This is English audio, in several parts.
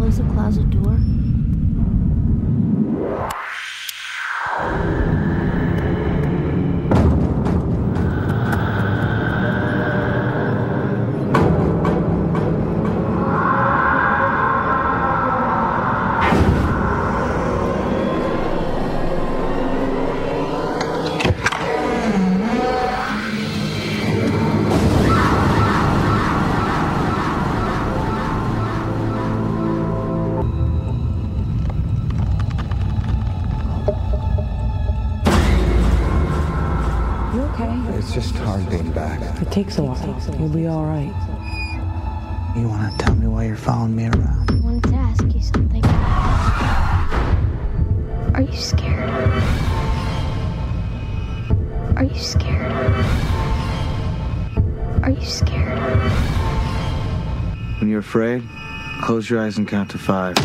close the closet door? You'll be all right. You want to tell me why you're following me around? I wanted to ask you something. Are you scared? Are you scared? Are you scared? When you're afraid, close your eyes and count to five.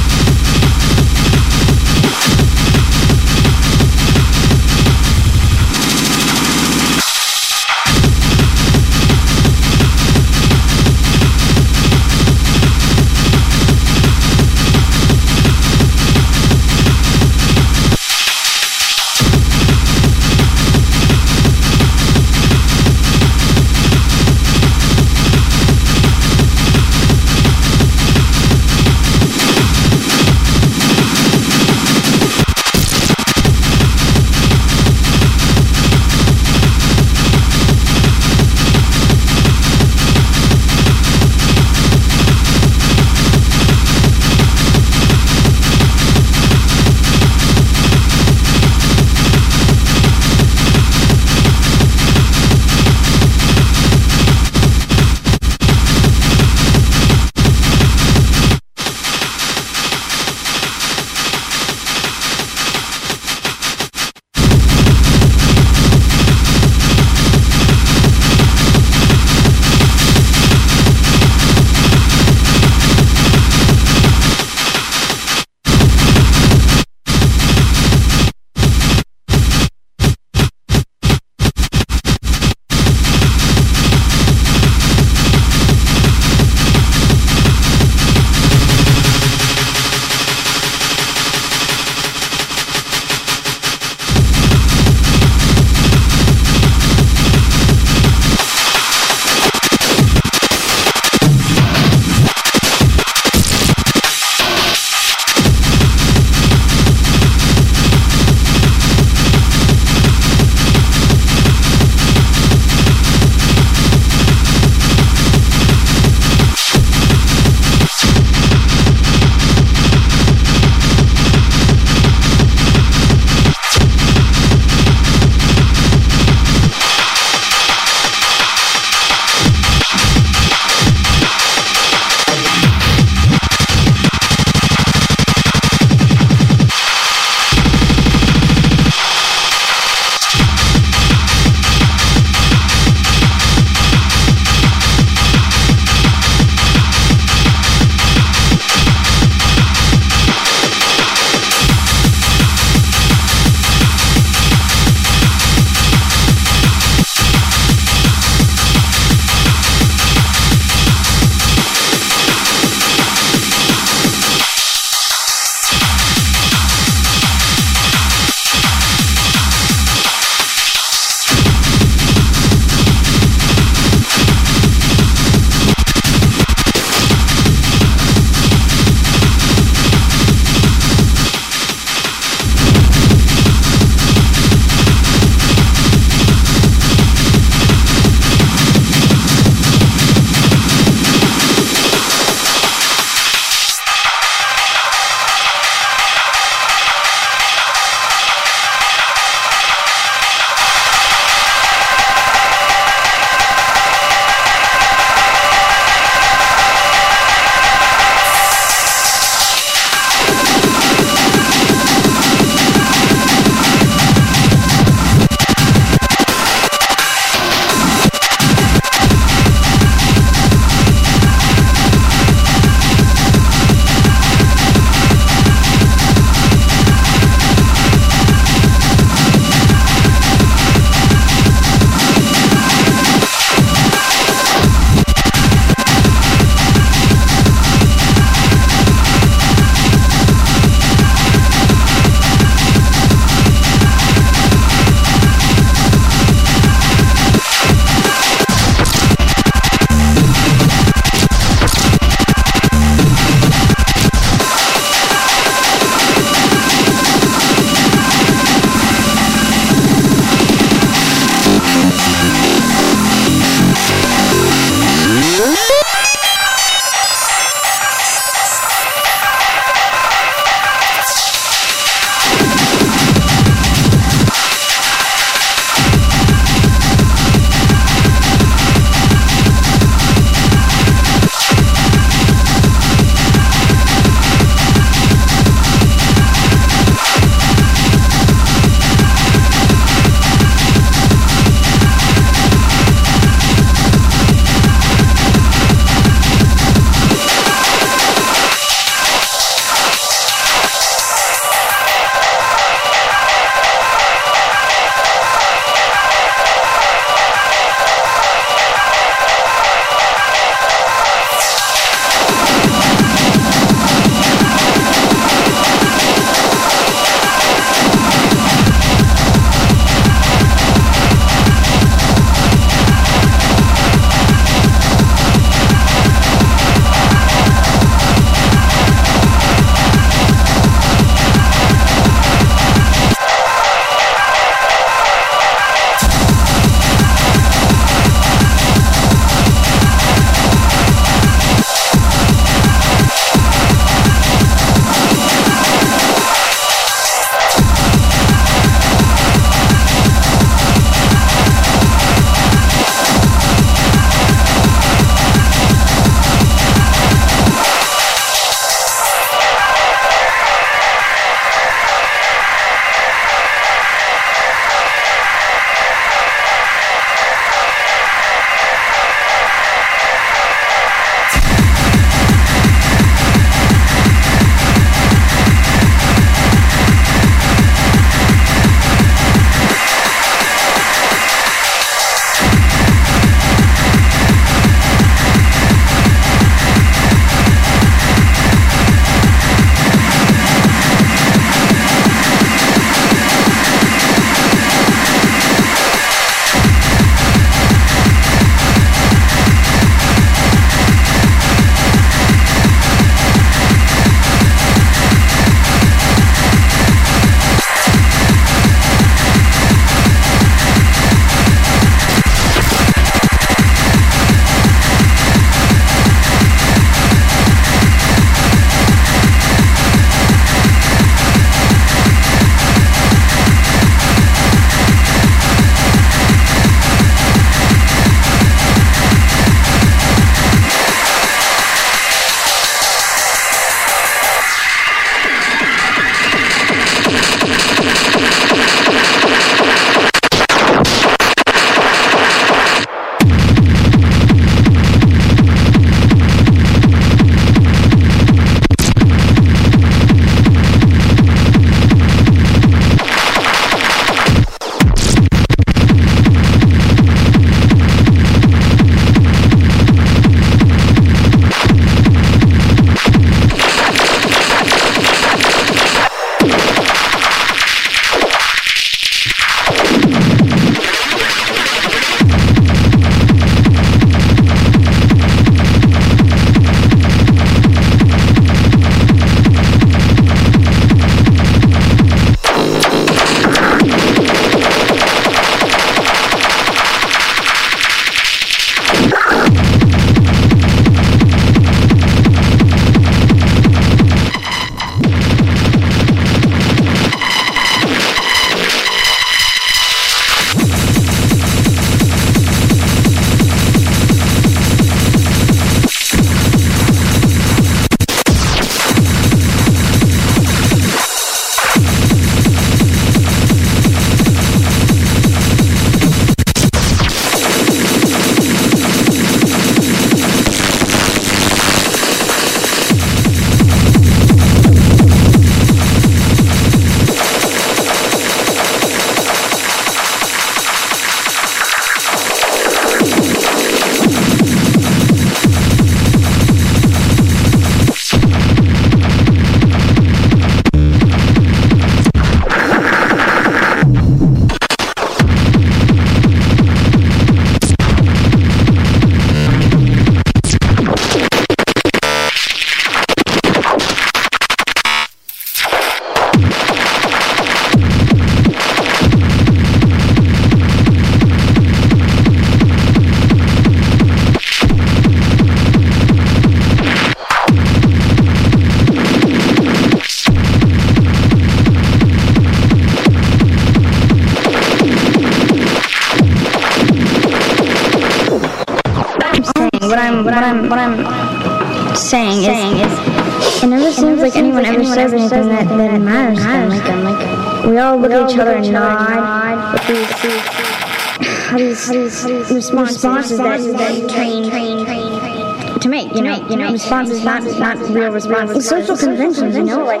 responses that you train, train, train, train to make, you know, you know, responses not, not real responses. Social conventions, you know, like.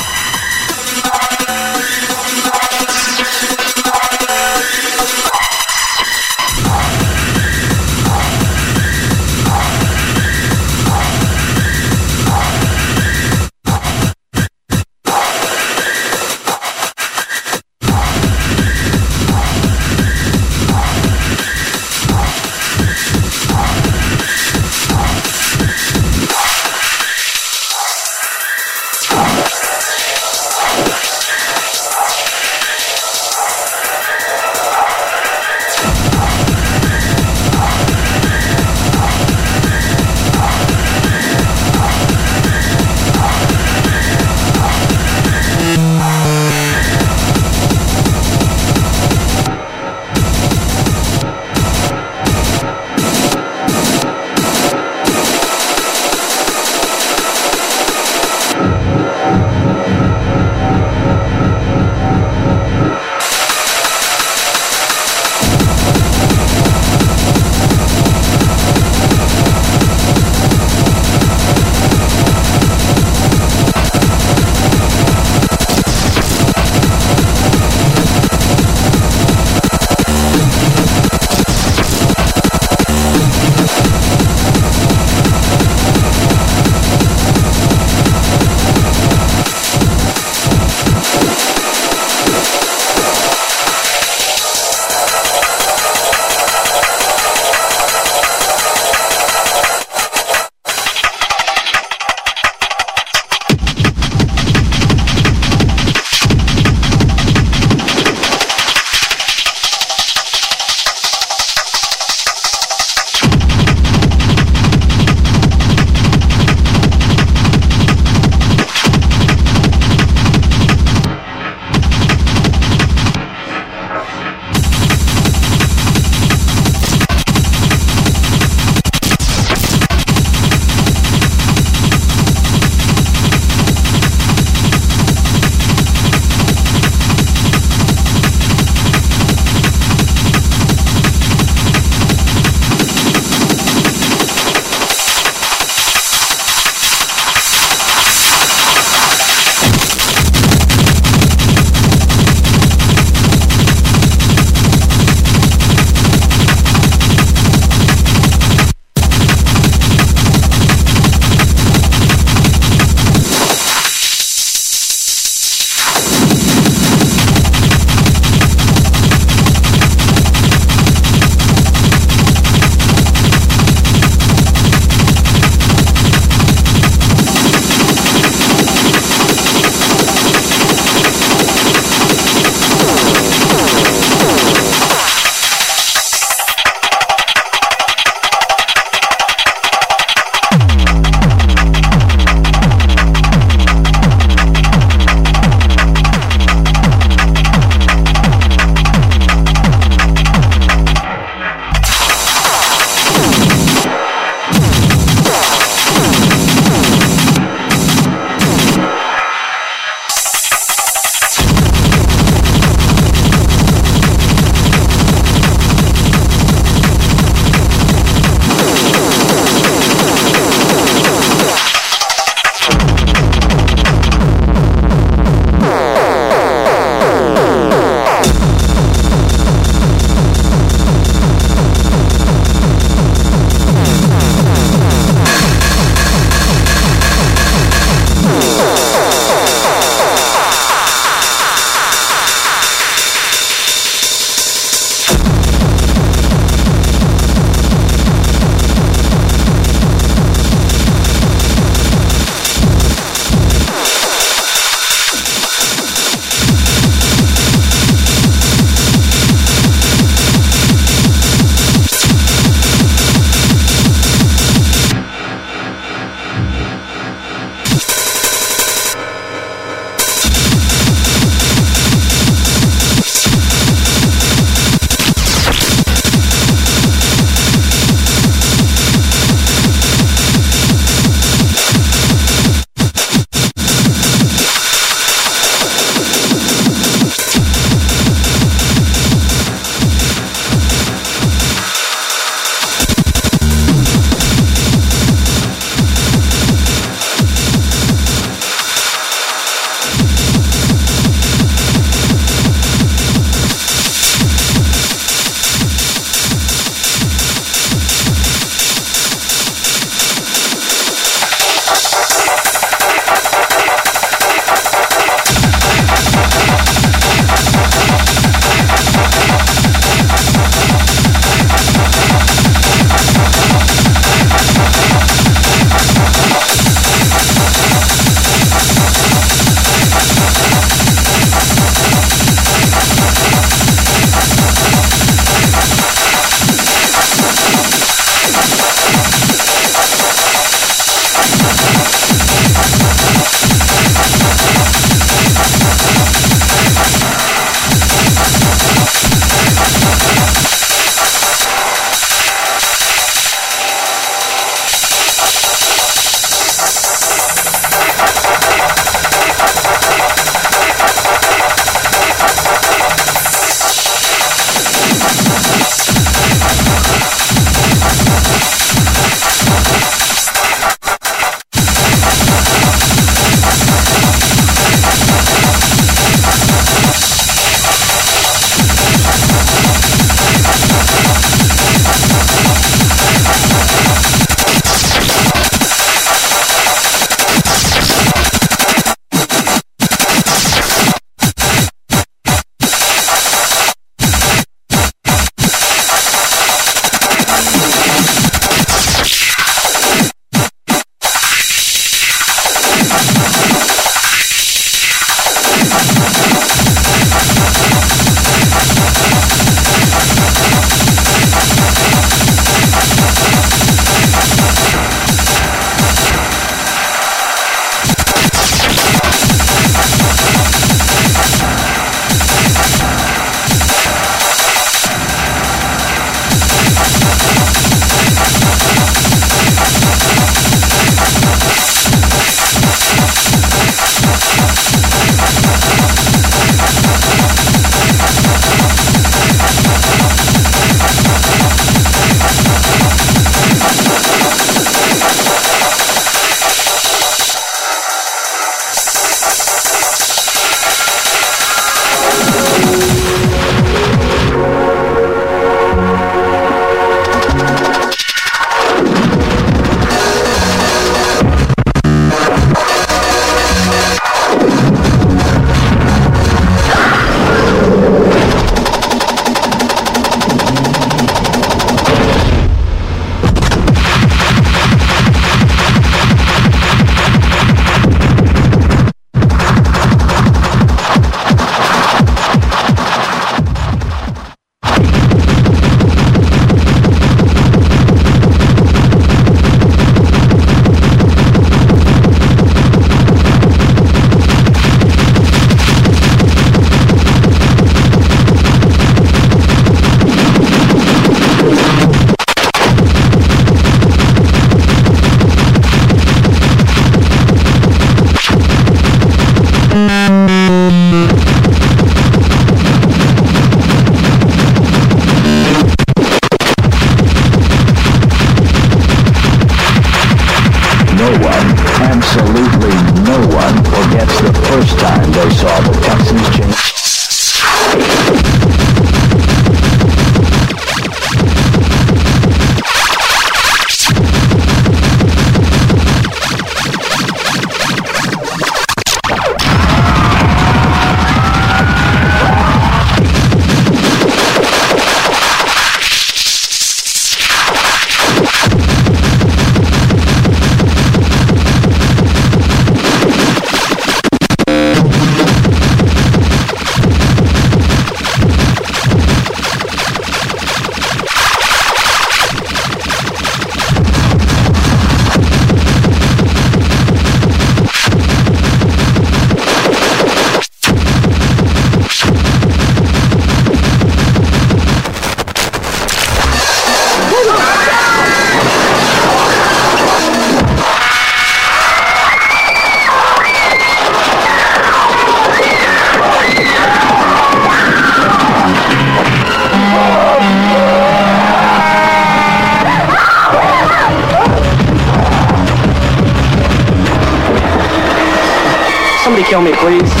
Me, please.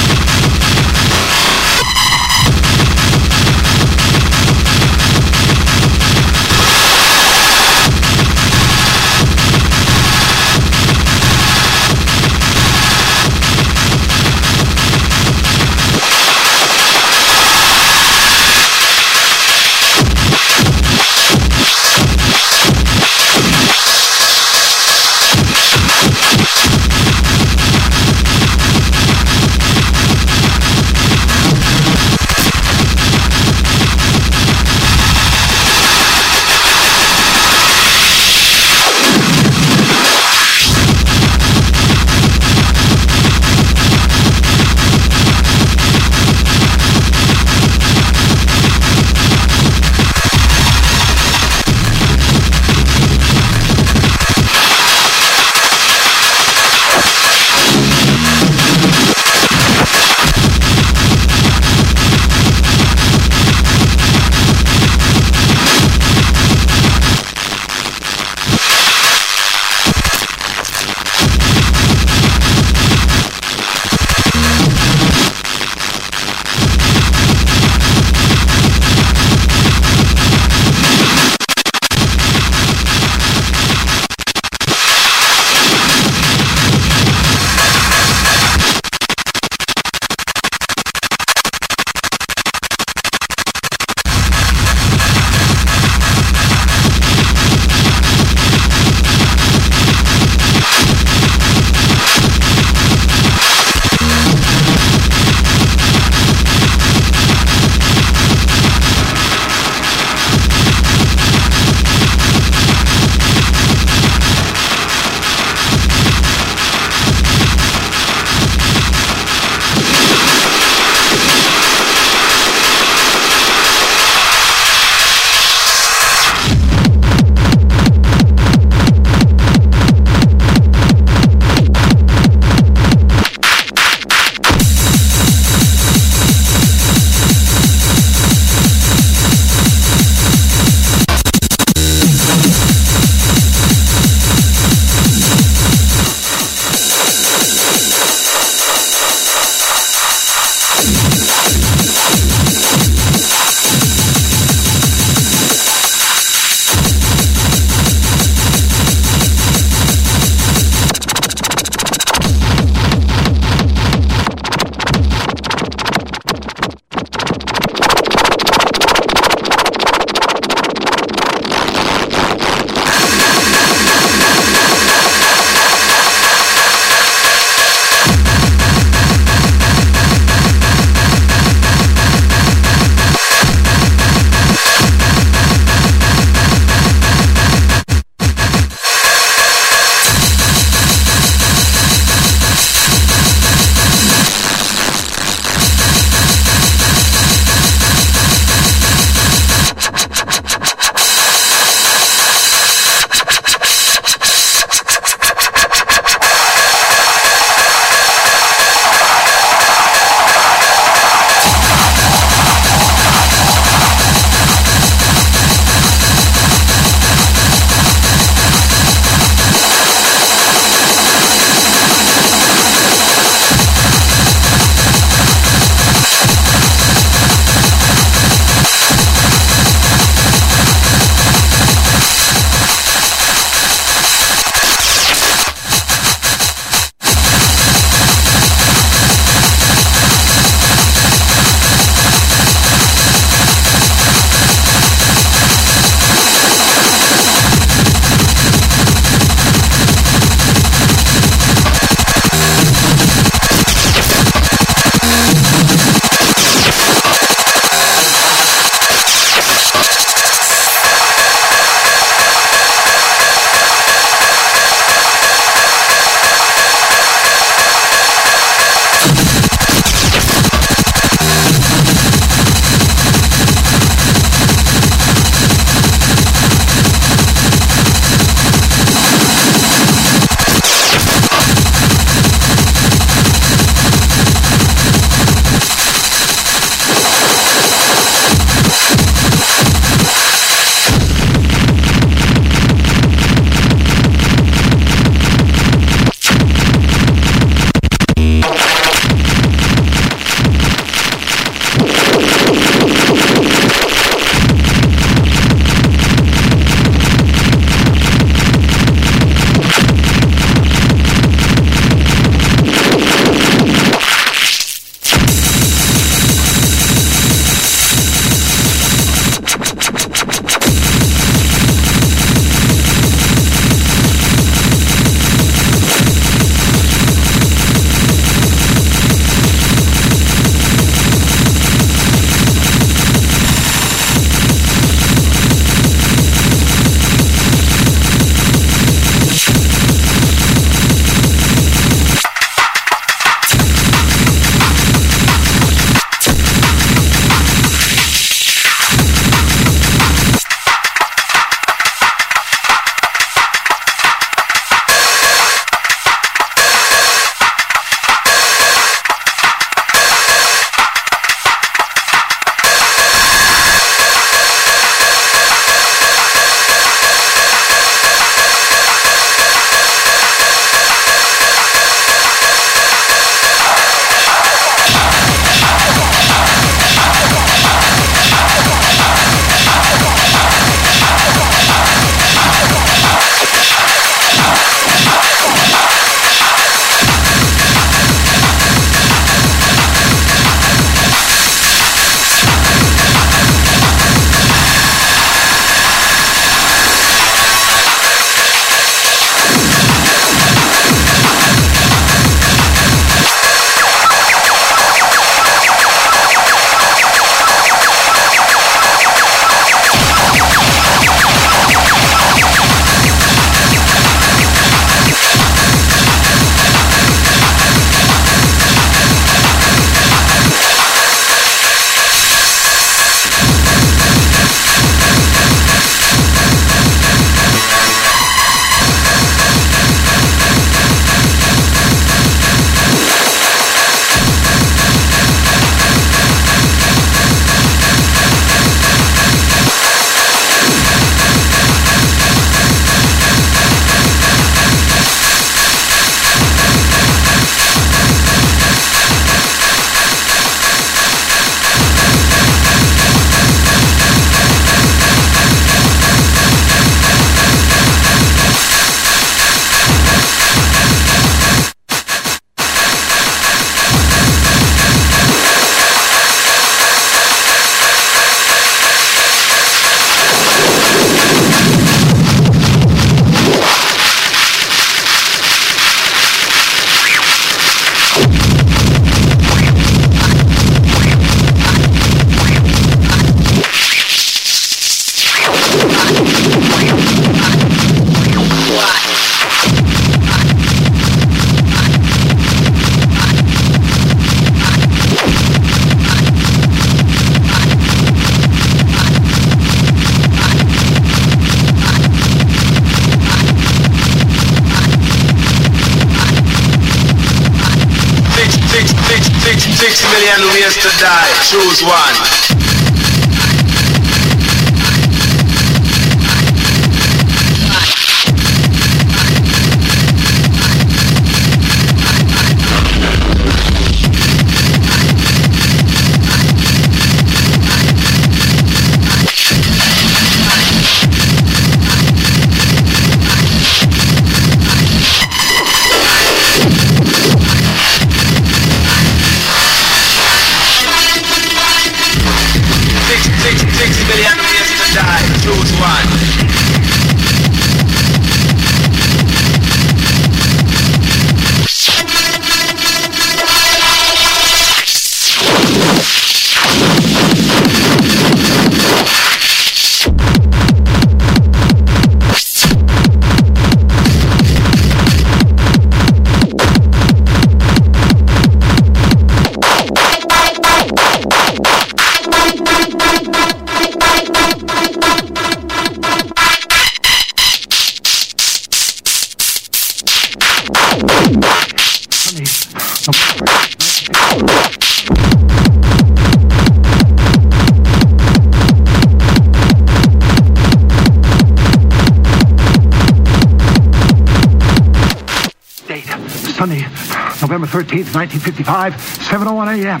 1955, 7.01 a.m.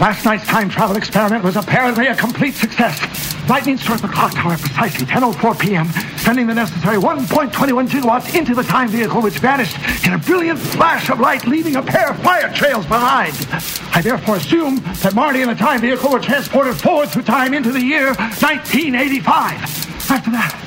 Last night's time travel experiment was apparently a complete success. Lightning struck the clock tower precisely 10.04 p.m., sending the necessary 1.21 gigawatts into the time vehicle, which vanished in a brilliant flash of light, leaving a pair of fire trails behind. I therefore assume that Marty and the time vehicle were transported forward through time into the year 1985. After that,